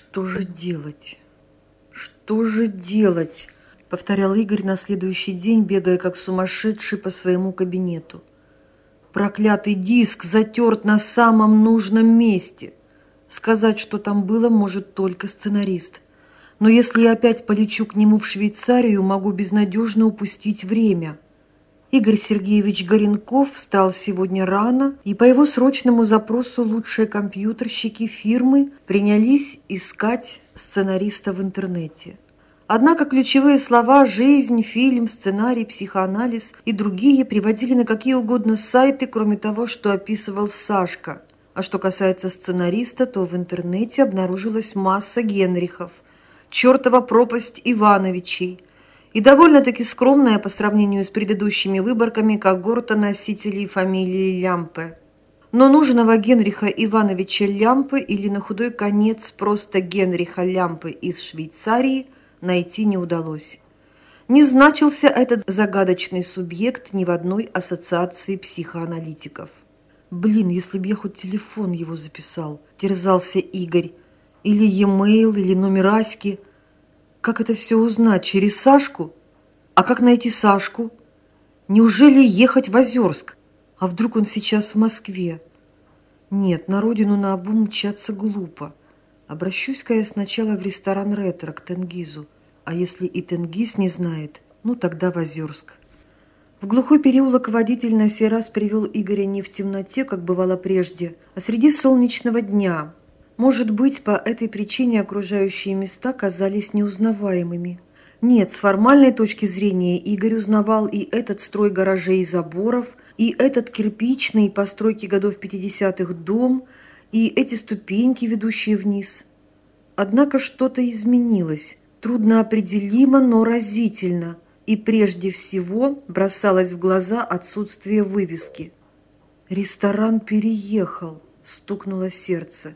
Что же делать? Что же делать? Повторял Игорь на следующий день, бегая как сумасшедший по своему кабинету. Проклятый диск затерт на самом нужном месте. Сказать, что там было, может только сценарист. Но если я опять полечу к нему в Швейцарию, могу безнадежно упустить время. Игорь Сергеевич Горенков встал сегодня рано, и по его срочному запросу лучшие компьютерщики фирмы принялись искать сценариста в интернете. Однако ключевые слова «жизнь», «фильм», «сценарий», «психоанализ» и другие приводили на какие угодно сайты, кроме того, что описывал Сашка. А что касается сценариста, то в интернете обнаружилась масса Генрихов, чертова пропасть Ивановичей и довольно-таки скромная по сравнению с предыдущими выборками когорта носителей фамилии Лямпе. Но нужного Генриха Ивановича Лямпы или на худой конец просто Генриха Лямпы из Швейцарии – найти не удалось. Не значился этот загадочный субъект ни в одной ассоциации психоаналитиков. «Блин, если б я хоть телефон его записал», – терзался Игорь. «Или e-mail, или номер Аськи. Как это все узнать? Через Сашку? А как найти Сашку? Неужели ехать в Озерск? А вдруг он сейчас в Москве? Нет, на родину на обум мчаться глупо. Обращусь-ка я сначала в ресторан «Ретро» к Тенгизу. А если и Тенгиз не знает, ну тогда в Озерск. В глухой переулок водитель на сей раз привел Игоря не в темноте, как бывало прежде, а среди солнечного дня. Может быть, по этой причине окружающие места казались неузнаваемыми. Нет, с формальной точки зрения Игорь узнавал и этот строй гаражей и заборов, и этот кирпичный постройки годов 50-х дом – и эти ступеньки, ведущие вниз. Однако что-то изменилось, трудноопределимо, но разительно, и прежде всего бросалось в глаза отсутствие вывески. «Ресторан переехал», – стукнуло сердце.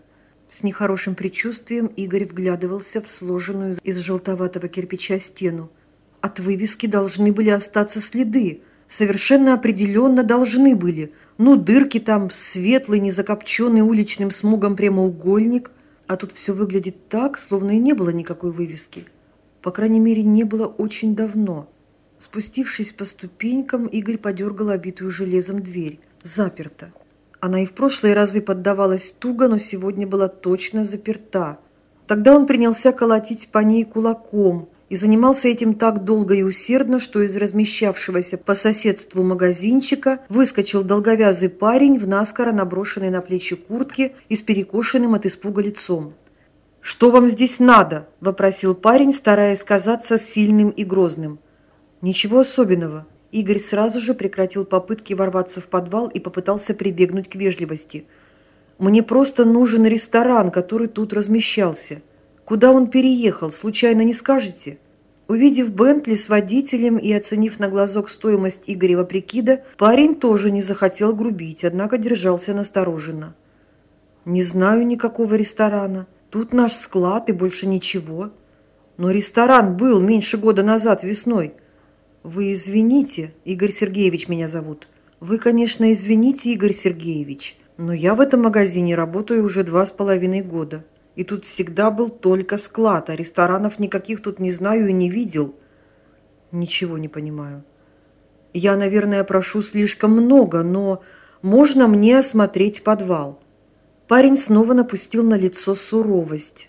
С нехорошим предчувствием Игорь вглядывался в сложенную из желтоватого кирпича стену. От вывески должны были остаться следы, совершенно определенно должны были – ну, дырки там, светлый, незакопченный уличным смугом прямоугольник. А тут все выглядит так, словно и не было никакой вывески. По крайней мере, не было очень давно. Спустившись по ступенькам, Игорь подергал обитую железом дверь. Заперта. Она и в прошлые разы поддавалась туго, но сегодня была точно заперта. Тогда он принялся колотить по ней кулаком – и занимался этим так долго и усердно, что из размещавшегося по соседству магазинчика выскочил долговязый парень в наскоро наброшенной на плечи куртке и с перекошенным от испуга лицом. «Что вам здесь надо?» – вопросил парень, стараясь казаться сильным и грозным. «Ничего особенного». Игорь сразу же прекратил попытки ворваться в подвал и попытался прибегнуть к вежливости. «Мне просто нужен ресторан, который тут размещался». Куда он переехал, случайно не скажете? Увидев Бентли с водителем и оценив на глазок стоимость Игорева прикида, парень тоже не захотел грубить, однако держался настороженно. «Не знаю никакого ресторана. Тут наш склад и больше ничего. Но ресторан был меньше года назад весной. Вы извините, Игорь Сергеевич меня зовут. Вы, конечно, извините, Игорь Сергеевич, но я в этом магазине работаю уже два с половиной года». И тут всегда был только склад, а ресторанов никаких тут не знаю и не видел. Ничего не понимаю. Я, наверное, прошу слишком много, но можно мне осмотреть подвал? Парень снова напустил на лицо суровость.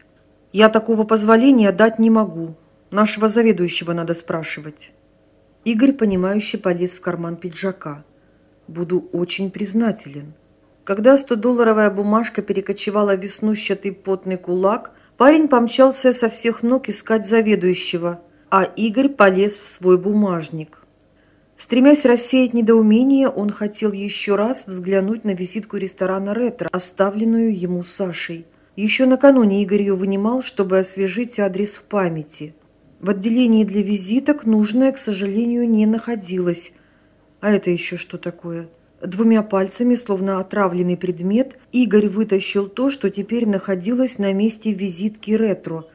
Я такого позволения дать не могу. Нашего заведующего надо спрашивать. Игорь, понимающе полез в карман пиджака. Буду очень признателен. Когда 100-долларовая бумажка перекочевала в веснущатый потный кулак, парень помчался со всех ног искать заведующего, а Игорь полез в свой бумажник. Стремясь рассеять недоумение, он хотел еще раз взглянуть на визитку ресторана «Ретро», оставленную ему Сашей. Еще накануне Игорь ее вынимал, чтобы освежить адрес в памяти. В отделении для визиток нужное, к сожалению, не находилось. А это еще что такое? Двумя пальцами, словно отравленный предмет, Игорь вытащил то, что теперь находилось на месте визитки ретро.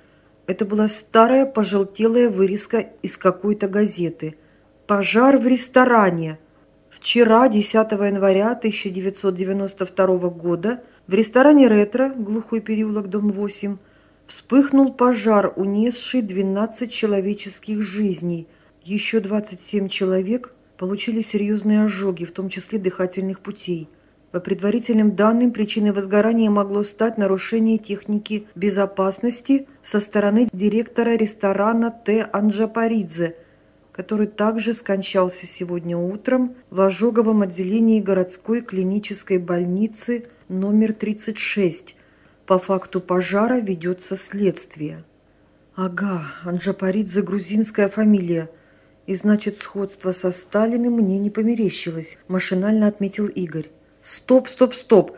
Это была старая пожелтелая вырезка из какой-то газеты. «Пожар в ресторане». Вчера, 10 января 1992 года, в ресторане «Ретро», глухой переулок, дом 8, Вспыхнул пожар, унесший 12 человеческих жизней. Еще 27 человек получили серьезные ожоги, в том числе дыхательных путей. По предварительным данным, причиной возгорания могло стать нарушение техники безопасности со стороны директора ресторана Т. Анджапаридзе, который также скончался сегодня утром в ожоговом отделении городской клинической больницы номер 36. По факту пожара ведется следствие. Ага, Анджапаридзе грузинская фамилия – и значит, сходство со Сталиным мне не померещилось, машинально отметил Игорь. Стоп, стоп, стоп.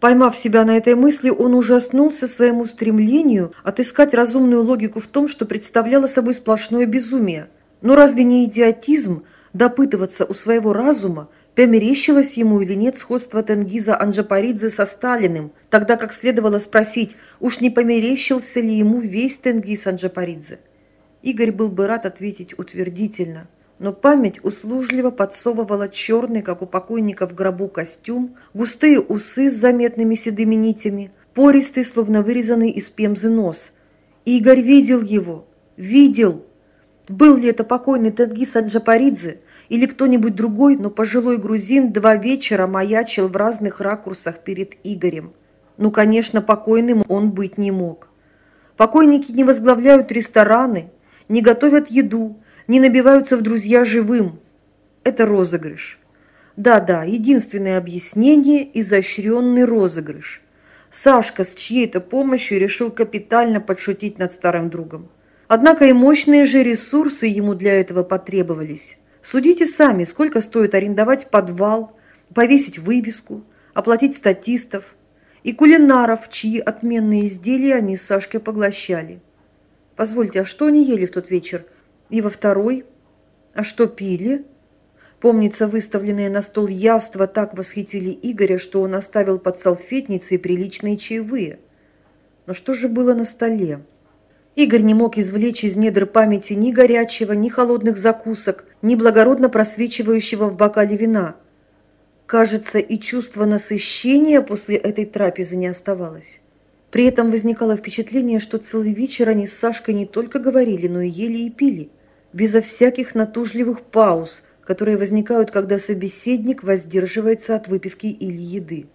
Поймав себя на этой мысли, он ужаснулся своему стремлению отыскать разумную логику в том, что представляло собой сплошное безумие. Но разве не идиотизм допытываться у своего разума, померещилось ему или нет сходство Тенгиза Анджапаридзе со Сталиным, тогда как следовало спросить, уж не померещился ли ему весь Тенгиз Анджапаридзе? Игорь был бы рад ответить утвердительно, но память услужливо подсовывала черный, как у покойника в гробу, костюм, густые усы с заметными седыми нитями, пористый, словно вырезанный из пемзы нос. Игорь видел его, видел. Был ли это покойный Тенгиз Аджапаридзе или кто-нибудь другой, но пожилой грузин два вечера маячил в разных ракурсах перед Игорем. Ну, конечно, покойным он быть не мог. Покойники не возглавляют рестораны, не готовят еду, не набиваются в друзья живым. Это розыгрыш. Да-да, единственное объяснение – изощренный розыгрыш. Сашка с чьей-то помощью решил капитально подшутить над старым другом. Однако и мощные же ресурсы ему для этого потребовались. Судите сами, сколько стоит арендовать подвал, повесить вывеску, оплатить статистов и кулинаров, чьи отменные изделия они с Сашкой поглощали. Позвольте, а что они ели в тот вечер? И во второй? А что пили? Помнится, выставленные на стол явства так восхитили Игоря, что он оставил под салфетницей приличные чаевые. Но что же было на столе? Игорь не мог извлечь из недр памяти ни горячего, ни холодных закусок, ни благородно просвечивающего в бокале вина. Кажется, и чувство насыщения после этой трапезы не оставалось. При этом возникало впечатление, что целый вечер они с Сашкой не только говорили, но и ели и пили, безо всяких натужливых пауз, которые возникают, когда собеседник воздерживается от выпивки или еды.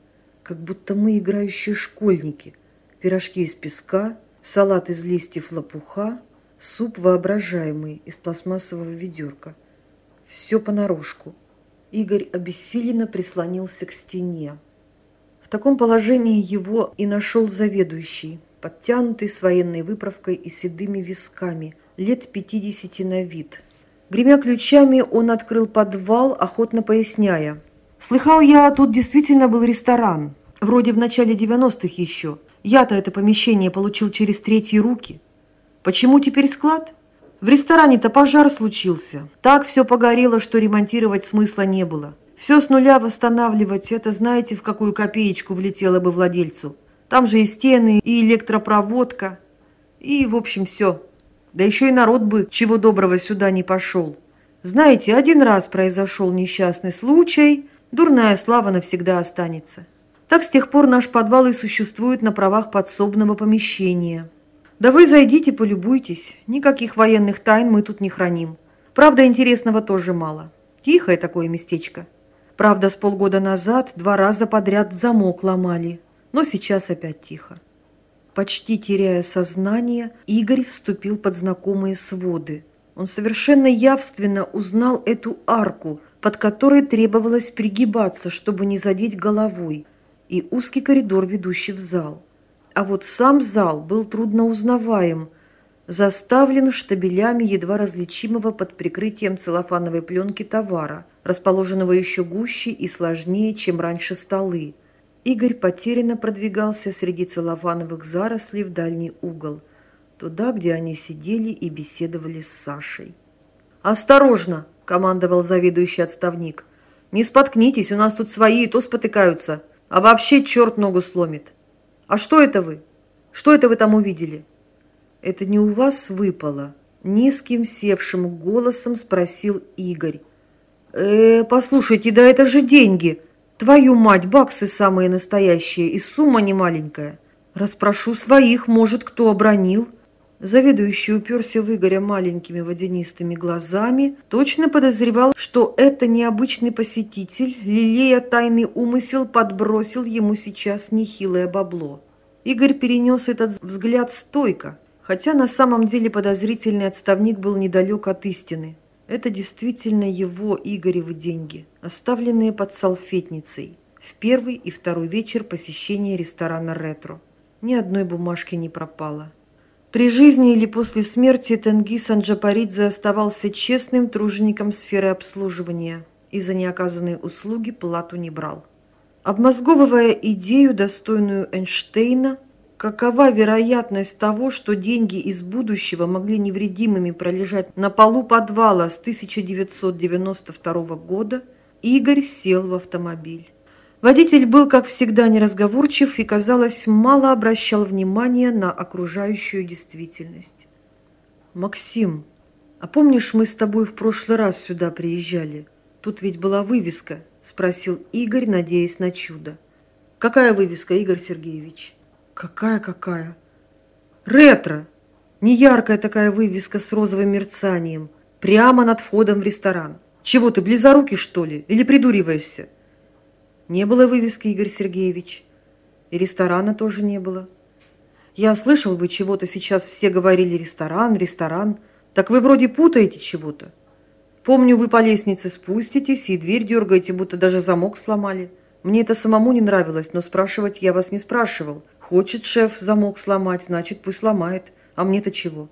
Как будто мы играющие школьники. Пирожки из песка, салат из листьев лопуха, суп воображаемый из пластмассового ведерка. Все понарошку. Игорь обессиленно прислонился к стене таком положении его и нашел заведующий, подтянутый с военной выправкой и седыми висками, лет пятидесяти на вид. Гремя ключами, он открыл подвал, охотно поясняя. «Слыхал я, тут действительно был ресторан. Вроде в начале девяностых еще. Я-то это помещение получил через третьи руки. Почему теперь склад?» В ресторане-то пожар случился. Так все погорело, что ремонтировать смысла не было. Все с нуля восстанавливать, это знаете, в какую копеечку влетело бы владельцу. Там же и стены, и электропроводка, и, в общем, все. Да еще и народ бы чего доброго сюда не пошел. Знаете, один раз произошел несчастный случай, дурная слава навсегда останется. Так с тех пор наш подвал и существует на правах подсобного помещения. Да вы зайдите, полюбуйтесь. Никаких военных тайн мы тут не храним. Правда, интересного тоже мало. Тихое такое местечко. Правда, с полгода назад два раза подряд замок ломали, но сейчас опять тихо. Почти теряя сознание, Игорь вступил под знакомые своды. Он совершенно явственно узнал эту арку, под которой требовалось пригибаться, чтобы не задеть головой, и узкий коридор, ведущий в зал. А вот сам зал был трудно узнаваем – заставлен штабелями едва различимого под прикрытием целлофановой пленки товара, расположенного еще гуще и сложнее, чем раньше столы. Игорь потерянно продвигался среди целлофановых зарослей в дальний угол, туда, где они сидели и беседовали с Сашей. «Осторожно!» – командовал заведующий отставник. «Не споткнитесь, у нас тут свои и то спотыкаются, а вообще черт ногу сломит. А что это вы? Что это вы там увидели?» это не у вас выпало?» Низким севшим голосом спросил Игорь. «Э, послушайте, да это же деньги! Твою мать, баксы самые настоящие, и сумма не маленькая. Распрошу своих, может, кто обронил. Заведующий уперся в Игоря маленькими водянистыми глазами, точно подозревал, что это необычный посетитель, лелея тайный умысел, подбросил ему сейчас нехилое бабло. Игорь перенес этот взгляд стойко, хотя на самом деле подозрительный отставник был недалек от истины. Это действительно его, Игоревы, деньги, оставленные под салфетницей в первый и второй вечер посещения ресторана «Ретро». Ни одной бумажки не пропало. При жизни или после смерти Тенгиз Анджапаридзе оставался честным тружеником сферы обслуживания и за неоказанные услуги плату не брал. Обмозговывая идею, достойную Эйнштейна, какова вероятность того, что деньги из будущего могли невредимыми пролежать на полу подвала с 1992 года, Игорь сел в автомобиль. Водитель был, как всегда, неразговорчив и, казалось, мало обращал внимания на окружающую действительность. «Максим, а помнишь, мы с тобой в прошлый раз сюда приезжали? Тут ведь была вывеска», – спросил Игорь, надеясь на чудо. «Какая вывеска, Игорь Сергеевич?» «Какая-какая?» «Ретро! Неяркая такая вывеска с розовым мерцанием, прямо над входом в ресторан. Чего ты, близорукий, что ли, или придуриваешься?» Не было вывески, Игорь Сергеевич. И ресторана тоже не было. Я слышал, вы чего-то сейчас все говорили ресторан, ресторан. Так вы вроде путаете чего-то. Помню, вы по лестнице спуститесь и дверь дергаете, будто даже замок сломали. Мне это самому не нравилось, но спрашивать я вас не спрашивал. Хочет шеф замок сломать, значит, пусть ломает. А мне-то чего?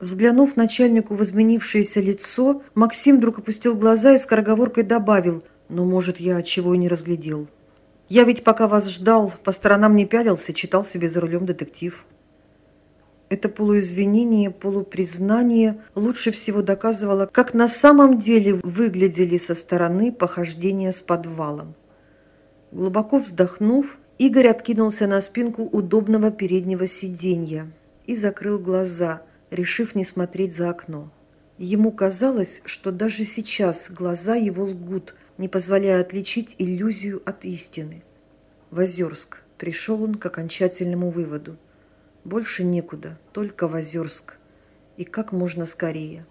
Взглянув начальнику в изменившееся лицо, Максим вдруг опустил глаза и скороговоркой добавил – но, может, я чего и не разглядел. Я ведь пока вас ждал, по сторонам не пялился, читал себе за рулем детектив. Это полуизвинение, полупризнание лучше всего доказывало, как на самом деле выглядели со стороны похождения с подвалом. Глубоко вздохнув, Игорь откинулся на спинку удобного переднего сиденья и закрыл глаза, решив не смотреть за окно. Ему казалось, что даже сейчас глаза его лгут – не позволяя отличить иллюзию от истины. В Озерск пришел он к окончательному выводу. Больше некуда, только в Озерск. И как можно скорее.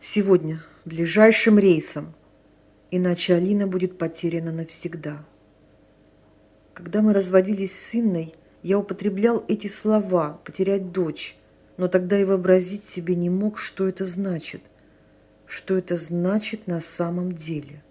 Сегодня, ближайшим рейсом, иначе Алина будет потеряна навсегда. Когда мы разводились с Инной, я употреблял эти слова «потерять дочь», но тогда и вообразить себе не мог, что это значит – что это значит на самом деле.